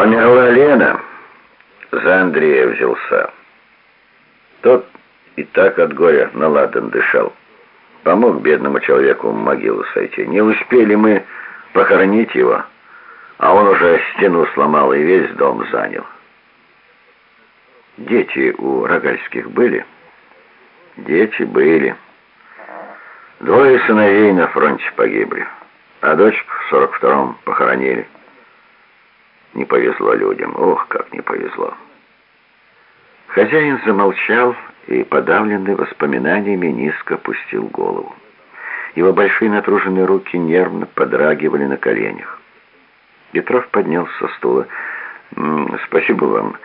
Померла Лена, за Андрея взялся. Тот и так от горя наладан дышал. Помог бедному человеку в могилу сойти. Не успели мы похоронить его, а он уже стену сломал и весь дом занял. Дети у Рогальских были? Дети были. Двое сыновей на фронте погибли, а дочку в сорок втором похоронили. Не повезло людям, ох, как не повезло. Хозяин замолчал и, подавленный воспоминаниями, низко опустил голову. Его большие натруженные руки нервно подрагивали на коленях. Петров поднялся со стула. «Спасибо вам.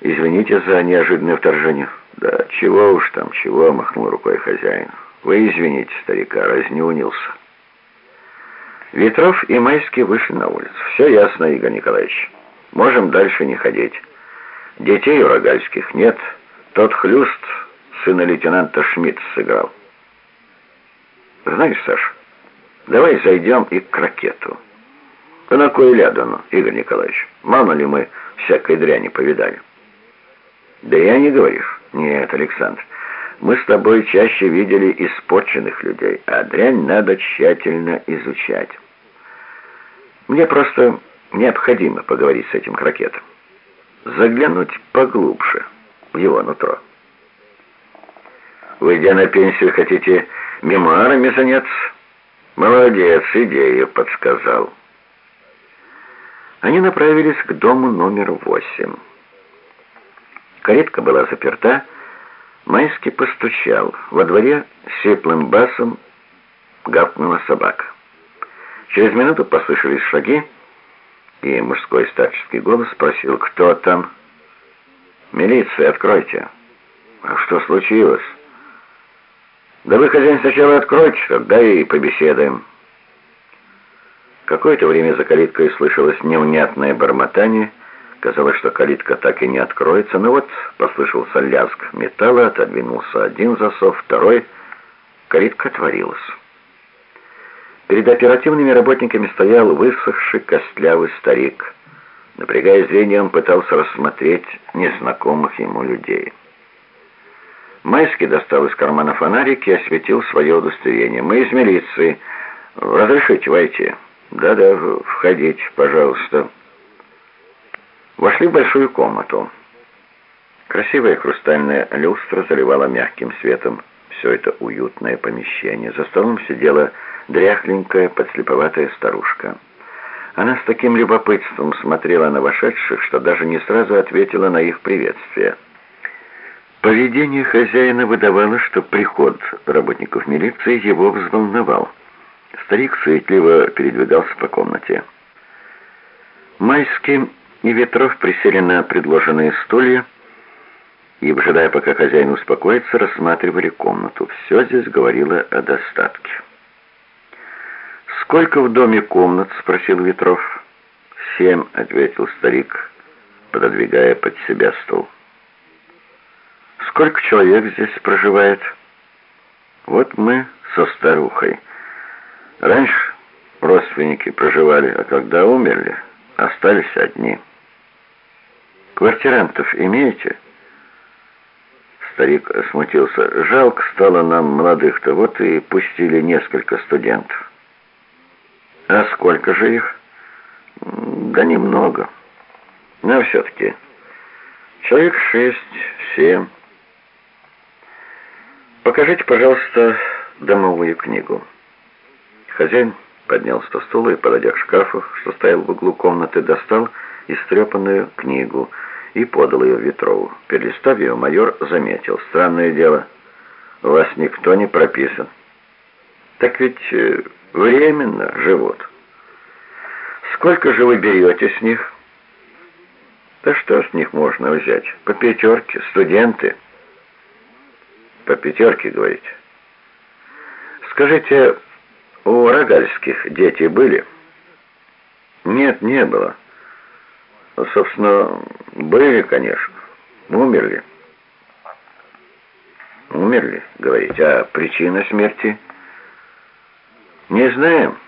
Извините за неожиданное вторжение». «Да чего уж там, чего», — махнул рукой хозяин. «Вы извините, старика, разнюнился». Ветров и Майский вышли на улицу. «Все ясно, Игорь Николаевич. Можем дальше не ходить. Детей у Рогальских нет. Тот хлюст сына лейтенанта Шмидт сыграл». «Знаешь, Саш, давай зайдем и к ракету». «Да на кой лядану, Игорь Николаевич? Мало ли мы всякой дряни повидали?» «Да я не говоришь». «Нет, Александр, мы с тобой чаще видели испорченных людей, а дрянь надо тщательно изучать». Мне просто необходимо поговорить с этим крокетом. Заглянуть поглубже в его нутро. Выйдя на пенсию, хотите мемуарами заняться? Молодец, идею подсказал. Они направились к дому номер восемь. Каретка была заперта, Майский постучал. Во дворе сеплым басом гавкнула собака. Через минуту послышались шаги, и мужской старческий голос спросил, кто там. «Милиция, откройте». «А что случилось?» «Да вы, хозяин, сначала откройте, тогда и побеседуем». Какое-то время за калиткой слышалось невнятное бормотание. Казалось, что калитка так и не откроется, но вот послышался лязг металла, отодвинулся один засов, второй. Калитка отворилась. Перед оперативными работниками стоял высохший костлявый старик. Напрягая зрение, он пытался рассмотреть незнакомых ему людей. Майский достал из кармана фонарик и осветил свое удостоверение. «Мы из милиции. Разрешите войти?» «Да-да, входите, пожалуйста». Вошли в большую комнату. Красивая хрустальная люстра заливала мягким светом все это уютное помещение. За столом сидела дряхленькая, подслеповатая старушка. Она с таким любопытством смотрела на вошедших, что даже не сразу ответила на их приветствие. Поведение хозяина выдавало, что приход работников милиции его взволновал. Старик суетливо передвигался по комнате. Майский и Ветров присели на предложенные стулья и, ожидая, пока хозяин успокоится, рассматривали комнату. Все здесь говорило о достатке. «Сколько в доме комнат?» — спросил Ветров. «Семь», — ответил старик, пододвигая под себя стол. «Сколько человек здесь проживает?» «Вот мы со старухой. Раньше родственники проживали, а когда умерли, остались одни. Квартирантов имеете?» Старик смутился. «Жалко стало нам молодых-то, вот и пустили несколько студентов». А сколько же их? Да немного. Но все-таки человек шесть, семь. Покажите, пожалуйста, домовую книгу. Хозяин поднялся со стула и, подойдя к шкафу, что стоял в углу комнаты, достал истрепанную книгу и подал ее Ветрову. Перелистав ее, майор заметил. Странное дело, у вас никто не прописан. Так ведь э, временно живут. Сколько же вы берете с них? Да что с них можно взять? По пятерке, студенты. По пятерке, говорите? Скажите, у Рогальских дети были? Нет, не было. Собственно, были, конечно. Умерли. Умерли, говорите. А причина смерти? Не знаем.